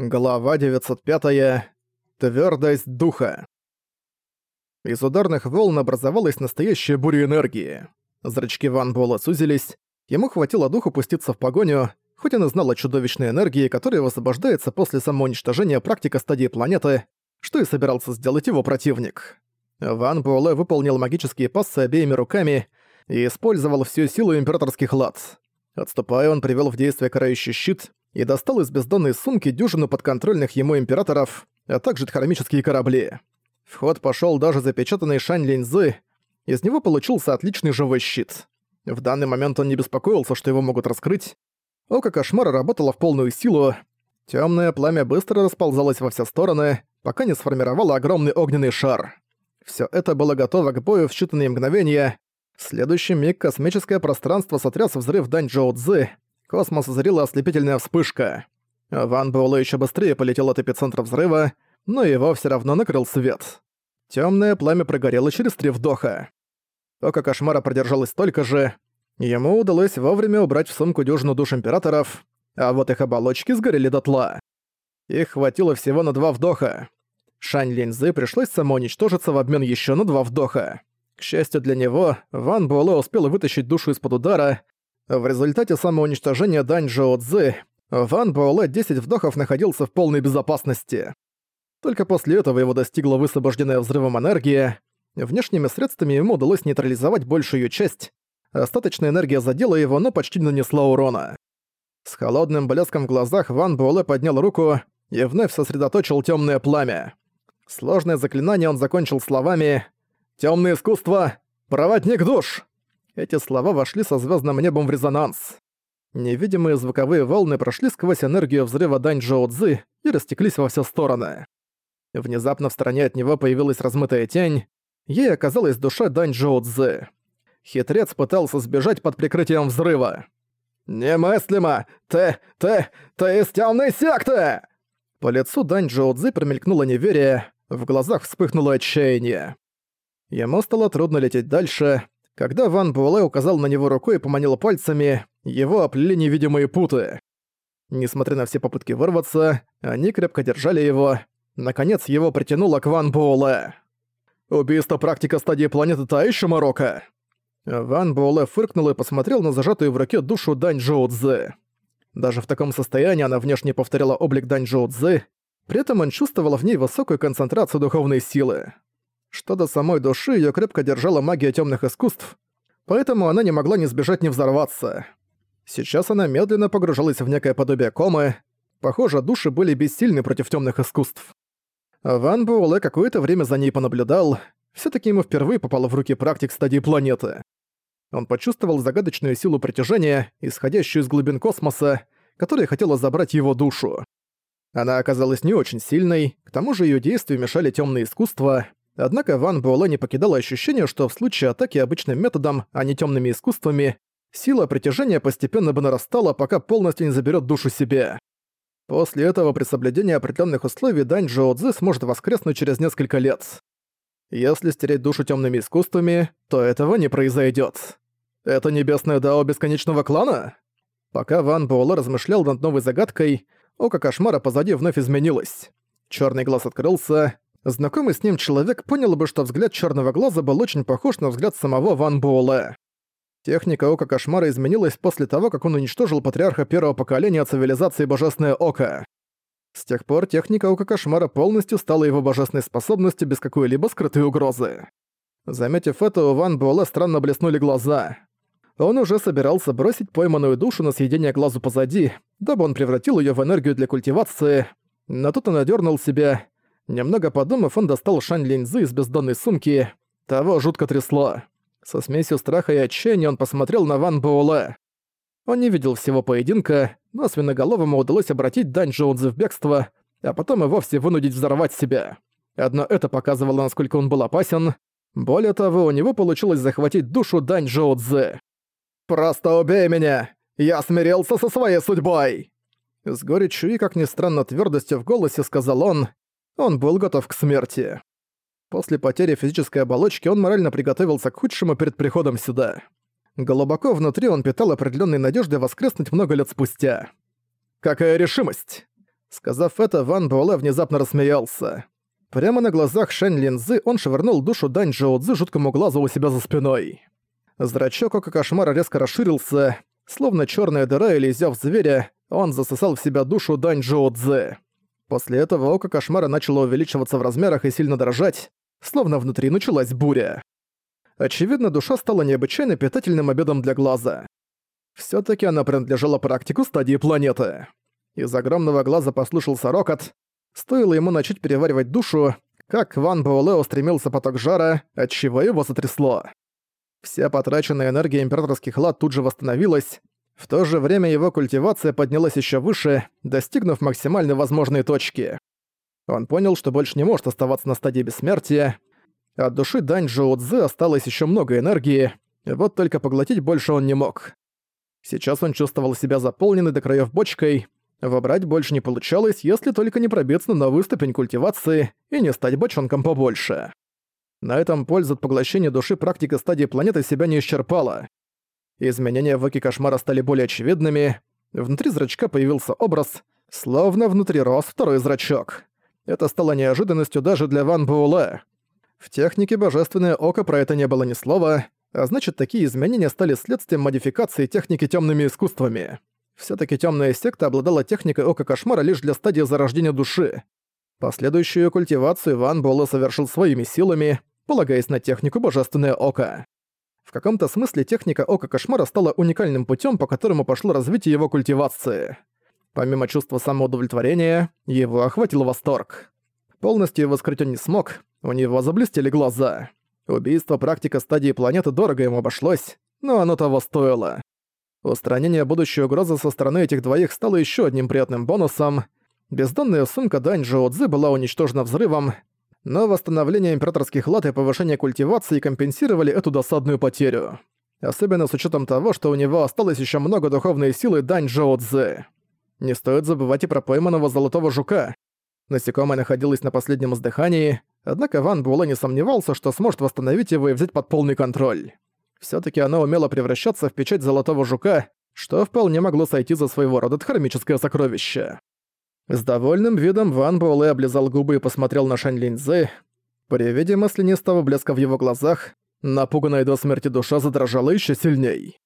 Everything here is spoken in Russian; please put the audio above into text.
Глава 905. Твёрдость духа. Из ударных волн образовалась настоящая буря энергии. Зрачки Ван Буэлла сузились, ему хватило духу пуститься в погоню, хоть он и знал о чудовищной энергии, которая высвобождается после самоуничтожения практика стадии планеты, что и собирался сделать его противник. Ван Буэлэ выполнил магические пассы обеими руками и использовал всю силу императорских лад. Отступая, он привел в действие карающий щит, и достал из бездонной сумки дюжину подконтрольных ему императоров, а также хромические корабли. В ход пошёл даже запечатанный Шань Линзы, из него получился отличный живой щит. В данный момент он не беспокоился, что его могут раскрыть. Око кошмара работало в полную силу. Тёмное пламя быстро расползалось во все стороны, пока не сформировало огромный огненный шар. Всё это было готово к бою в считанные мгновения. В следующий миг космическое пространство сотряс взрыв Дань Джоу Цзы, космос озарила ослепительная вспышка. Ван Буэлэ ещё быстрее полетел от эпицентра взрыва, но его всё равно накрыл свет. Тёмное пламя прогорело через три вдоха. Око кошмара продержалось столько же. Ему удалось вовремя убрать в сумку дюжину душ императоров, а вот их оболочки сгорели дотла. Их хватило всего на два вдоха. Шань Линзы пришлось самоуничтожиться в обмен ещё на два вдоха. К счастью для него, Ван Буэлэ успел вытащить душу из-под удара, в результате самоуничтожения Дань Джоу Цзы, Ван Буэлэ 10 вдохов находился в полной безопасности. Только после этого его достигла высвобожденная взрывом энергия. Внешними средствами ему удалось нейтрализовать большую часть. Остаточная энергия задела его, но почти не нанесла урона. С холодным блеском в глазах Ван Буэлэ поднял руку и вновь сосредоточил тёмное пламя. Сложное заклинание он закончил словами «Тёмное искусство! Проводник душ!» Эти слова вошли со звездным небом в резонанс. Невидимые звуковые волны прошли сквозь энергию взрыва Дань Джоу Цзы и растеклись во все стороны. Внезапно в стороне от него появилась размытая тень. Ей оказалась душа Дань Джоу Цзы. Хитрец пытался сбежать под прикрытием взрыва. «Немыслимо! Ты... ты... ты из тёмной секты!» По лицу Дань Джоу Цзы промелькнуло неверие, в глазах вспыхнуло отчаяние. Ему стало трудно лететь дальше, когда Ван Буэлэ указал на него рукой и поманил пальцами, его оплели невидимые путы. Несмотря на все попытки вырваться, они крепко держали его. Наконец его притянуло к Ван Буэлэ. «Убийство практика стадии планеты та ещё Марокко!» Ван Буэлэ фыркнул и посмотрел на зажатую в руке душу Дань Джоу Цзы. Даже в таком состоянии она внешне повторяла облик Дань Джоу Цзы, при этом он чувствовал в ней высокую концентрацию духовной силы. Что до самой души, её крепко держала магия тёмных искусств, поэтому она не могла ни сбежать, ни взорваться. Сейчас она медленно погружалась в некое подобие комы. Похоже, души были бессильны против тёмных искусств. Ван Буэлэ какое-то время за ней понаблюдал, всё-таки ему впервые попало в руки практик стадии планеты. Он почувствовал загадочную силу притяжения, исходящую из глубин космоса, которая хотела забрать его душу. Она оказалась не очень сильной, к тому же её действию мешали тёмные искусства, Однако Ван Буэлэ не покидало ощущение, что в случае атаки обычным методом, а не темными искусствами, сила притяжения постепенно бы нарастала, пока полностью не заберет душу себе. После этого при соблюдении определенных условий Дань Джоудзи сможет воскреснуть через несколько лет. Если стереть душу темными искусствами, то этого не произойдет. Это небесное дао бесконечного клана? Пока Ван Буэлэ размышлял над новой загадкой, око кошмара позади вновь изменилось. Черный глаз открылся, Знакомый с ним человек понял бы, что взгляд черного глаза был очень похож на взгляд самого Ван Буэлэ. Техника Ока Кошмара изменилась после того, как он уничтожил патриарха первого поколения цивилизации Божественное Око. С тех пор техника Ока Кошмара полностью стала его божественной способностью без какой-либо скрытой угрозы. Заметив это, у Ван Буэлэ странно блеснули глаза. Он уже собирался бросить пойманную душу на съедение глазу позади, дабы он превратил ее в энергию для культивации, но тут он одернул себя Немного подумав, он достал шань линзы из бездонной сумки. Того жутко трясло. Со смесью страха и отчаяния он посмотрел на Ван Буэлэ. Он не видел всего поединка, но свиноголовому удалось обратить Дань Джоунзи в бегство, а потом и вовсе вынудить взорвать себя. Одно это показывало, насколько он был опасен. Более того, у него получилось захватить душу Дань Джоудзе. «Просто убей меня! Я смирился со своей судьбой!» С горечью и, как ни странно, твердостью в голосе сказал он, он был готов к смерти. После потери физической оболочки он морально приготовился к худшему перед приходом сюда. Глубоко внутри он питал определенной надежды воскреснуть много лет спустя. «Какая решимость!» Сказав это, Ван Буэлэ внезапно рассмеялся. Прямо на глазах Шэнь Линзы он швырнул душу Дань Джоу Цзы жуткому глазу у себя за спиной. Зрачок ока кошмара резко расширился, словно черная дыра или зев зверя, он засосал в себя душу Дань Джоу Цзы. После этого око кошмара начало увеличиваться в размерах и сильно дрожать, словно внутри началась буря. Очевидно, душа стала необычайно питательным обедом для глаза. все таки она принадлежала практику стадии планеты. Из огромного глаза послышался рокот. Стоило ему начать переваривать душу, как Ван Буэлэ устремился поток жара, отчего его затрясло. Вся потраченная энергия императорских лад тут же восстановилась, в то же время его культивация поднялась еще выше, достигнув максимально возможной точки. Он понял, что больше не может оставаться на стадии бессмертия. От души Дань Джоу Цзы осталось еще много энергии, вот только поглотить больше он не мог. Сейчас он чувствовал себя заполненной до краев бочкой, выбрать больше не получалось, если только не пробиться на новую ступень культивации и не стать бочонком побольше. На этом польза от поглощения души практика стадии планеты себя не исчерпала. Изменения в оке кошмара стали более очевидными. Внутри зрачка появился образ, словно внутри рос второй зрачок. Это стало неожиданностью даже для Ван Буэлэ. В технике Божественное Око про это не было ни слова, а значит, такие изменения стали следствием модификации техники темными искусствами. все таки темная секта обладала техникой Ока Кошмара лишь для стадии зарождения души. Последующую культивацию Ван Буэлэ совершил своими силами, полагаясь на технику Божественное Око. В каком-то смысле техника Ока Кошмара стала уникальным путем, по которому пошло развитие его культивации. Помимо чувства самоудовлетворения, его охватил восторг. Полностью его скрыть он не смог, у него заблестели глаза. Убийство практика стадии планеты дорого ему обошлось, но оно того стоило. Устранение будущей угрозы со стороны этих двоих стало еще одним приятным бонусом. Бездонная сумка Дань Джоу Цзы была уничтожена взрывом, но восстановление императорских лад и повышение культивации компенсировали эту досадную потерю. Особенно с учетом того, что у него осталось еще много духовной силы Дань Джоу Цзы. Не стоит забывать и про пойманного золотого жука. Насекомое находилось на последнем издыхании, однако Ван Буэлэ не сомневался, что сможет восстановить его и взять под полный контроль. все таки оно умело превращаться в печать золотого жука, что вполне могло сойти за своего рода хромическое сокровище. С довольным видом Ван Буэлэ облизал губы и посмотрел на Шань Линьзы. При виде маслянистого блеска в его глазах, напуганная до смерти душа задрожала еще сильней.